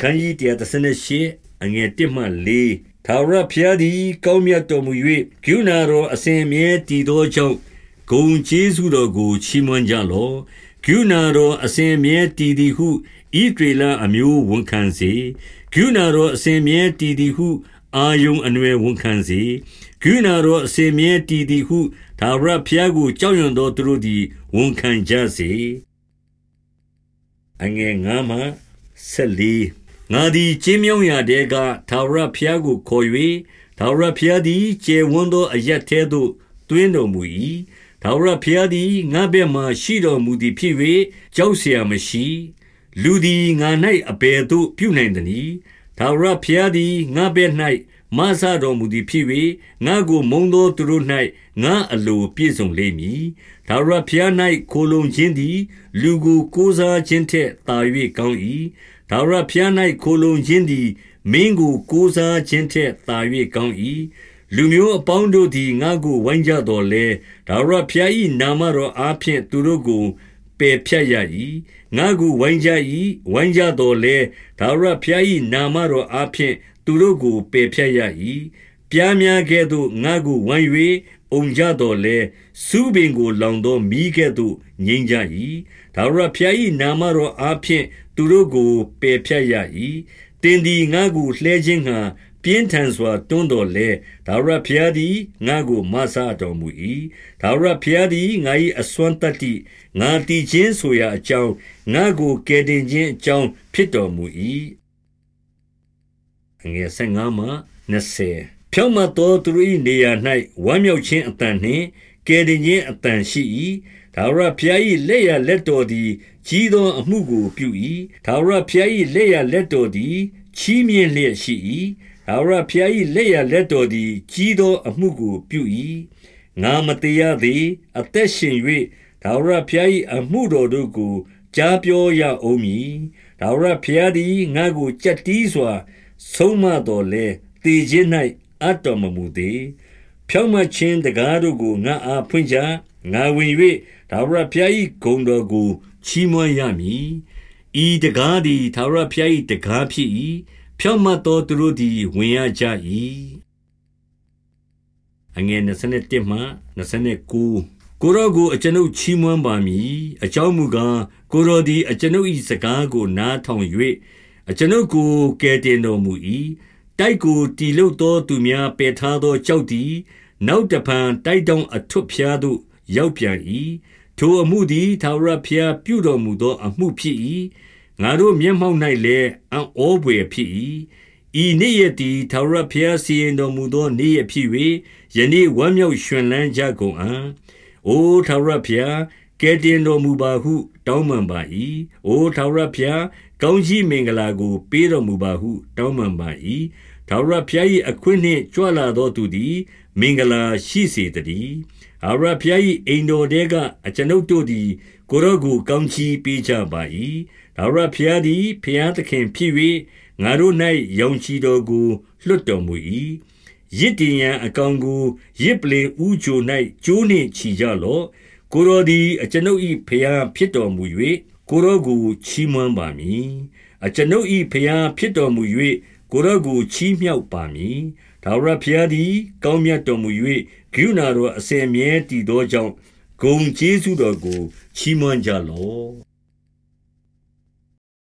ခန်းကြီး138အငယ်1မှ4ထာဝရဘုရားသည် ကောင်းမြတ်တော်မူ၍ကရုဏာတော်အစဉ်အမြဲတည်သောကြောင့်ဂုံကျေးဇူးတော်ကိုချီးမွမ်းကြလော့ကရုဏာတော်အစဉ်အမြဲတည်သည်ဟုဣဒေလအမျိုးဝန်ခံစေကရုဏာတော်အစဉ်အမြဲတည်သည်ဟု အာယုံအနွယ်ဝန်ခံစေကရုဏာတော်အစဉ်အမြဲတည်သည်ဟုသာဝရဘုရားကိုကြောက်ရွံ့သောသူတို့သည်ဝန်ခံကြစေအငယ်ငါမှဆက်လီ ငါသည်ကျင်းမြောင်းရာတဲကသာဝရဘုရားကိုခေါ်၍သာဝရဘုရားသည်ကျေဝန်းသောအရက်ထဲသို့တွင်းတော်မူ၏ထာဝရဘုရားသည်ငါဘက်မှရှိတော်မူသည်ဖြစ်၍ကြောက်เสียမရှိလူသည်ငါ၌အဘယ်သို့ပြုနိုင်သနည်းထာဝရဘုရားသည်ငါဘက်၌ မဆတော်မူသည်ဖြစ်၍ငါကိုမုံသောသူတို့၌ငါအလိုပြည့်စုံလိမ့်မည်ထာဝရဘုရား၌ခိုလုံခြင်းသည် လူကိုကိုးစားခြင်းထက်သာ၍ကောင်း၏ထာဝရဘုရား၌ခိုလုံခြင်းသည်မင်းကိုကိုးစားခြင်းထက်သာ၍ကောင်း၏လူမျိုးအပေါင်းတို့သည်ငါ့ကိုဝိုင်းကြတော်လဲဒါဝရဘုရား၏နာမတော်အားဖြင့်သူတို့ကိုပယ်ဖြတ်ရ၏ငါ့ကိုဝိုင်းကြ၏ဝိုင်းကြတော်လဲဒါဝရဘုရား၏နာမတော်အားဖြင့် သူတို့ကိုပယ်ဖြတ်ရ၏ပြားများကဲ့သို့ငါ့ကိုဝိုင်း၍အုံကြတော်လဲစူးပင်ကိုလောင်သောမိကဲ့သို့ငြိမ်းကြ၏ဒါဝရဘုရား၏နာမတော်အားဖြင့်သူတို့ကိုပယ်ဖြတ်ရ၏တင်ဒီငါ့ကိုလှဲခြင်းဟံပြင်းထန်စွာတွန်းတော်လဲဒါဝရဘုရားသည်ငါကိုမဆတော်မူ၏ဒါဝရဘုရားသည်ငါ၏အစွမ်းတတ္တိငါတည်ခြင်းဆိုရာအကြောင်းငါကိုကယ်တင်ခြင်းအကြောင်းဖြစ်တော်မူ၏ ငယ်15မှ20ဖြောင့်မတ်သောသူ၏နေရာ၌ဝမ်းမြောက်ခြင်းအတန်နှင့်ကယ်တင်ခြင်းအတန်ရှိ၏ဒါဝရဘုရား၏လက်ရလက်တော်သည်ကြီးသောအမှုကိုပြု၏ဒါဝရဘုရား၏လက်ရလက်တော်သည်ချီးမြှင့်လျက်ရှိ၏ထာဝရဘုရား၏လက်ရလက်တော်သည်ကြီးသောအမှုကိုပြု၏ငါမတရားသေးအသက်ရှင်၍ထာဝရဘုရား၏အမှုတော်တို့ကိုကြားပြောရအောင်မည်ထာဝရဘုရားသည်ငါကိုကြက်တီးစွာ ဆုံးမတော်လဲတည်ခြင်း၌အတ်တော်မမူသေးဖြောင့်မခြင်းတကားတို့ကိုငါအားဖွင့်ကြငါဝင်၍ထာဝရဘုရား၏ဂုဏ်တော်ကိုချီးမွမ်းရမည်ဤတကားသည်ထာဝရဘုရား၏တကားဖြစ်၏ဖြောင့်မတ်သောသူတို့သည်ဝင်ရကြ၏အငယ်27မှ29ကိုရောကိုအကျွန်ုပ်ချီးမွမ်းပါမည်အကြောင်းမူကားကိုရောသည်အကျွန်ုပ်၏စကားကိုနားထောင်၍ အကျွန်ုပ်ကိုကယ်တင်တော်မူ၏တိုက်ကိုတီလုတ်သောသူများပယ်ထားသောကြောက်သည် နောက်တဖန်တိုက်တောင်အထွတ်ဖျားသို့ရောက်ပြန်၏ထိုအမှုသည်သာဝရဖျားပြုတော်မူသောအမှုဖြစ်၏ငါတို့မျက်မှောက်၌လည်းအံ့ဩဖွယ်ဖြစ်၏ဤနေ့ရက်သည်ထာဝရဘုရားစီရင်တော်မူသောနေ့ရက်ဖြစ်၍ယနေ့ဝမ်းမြောက်ရွှင်လန်းကြကုန်အံ့အိုထာဝရဘုရားကဲတင်တော်မူပါဟု တောင်းပန်ပါ၏အိုထာဝရဘုရား ကောင်းကြီးမင်္ဂလာကို ပေးတော်မူပါဟု တောင်းပန်ပါ၏ထာဝရဘုရား၏အခွင့်နှင့်ကြွလာသောသူသည် မင်္ဂလာရှိစေတည်းအာရဘုရား၏အိမ်တော်တဲကအကျွန်ုပ်တို့သည် ကိုရော့ကိုကောင်းချီးပေးကြပါ၏ထာဝရဘုရားသည်ဘုရားသခင်ဖြစ်၍ငါတို့၌ယုံကြည်တော်ကိုလွတ်တော်မူ၏ရစ်တင်ရန်အကောင်ကိုရစ်ပလင်ဥဂျို၌ကျိုးနှင့်ချီကြလော့ကိုရောသည်အကျွန်ုပ်၏ဘုရားဖြစ်တော်မူ၍ ကိုရောကိုချီးမွမ်းပါမည်အကျွန်ုပ်၏ဘုရားဖြစ်တော်မူ၍ကိုရောကိုချီးမြှောက်ပါမည်ဒါဝရဘုရားသည် ကောင်းမြတ်တော်မူ၍ဂိူနာတော်အစဉ်မြဲတည်သောကြောင့်ဂုံကျေးဇူးတော်ကိုချီးမွမ်းကြလော့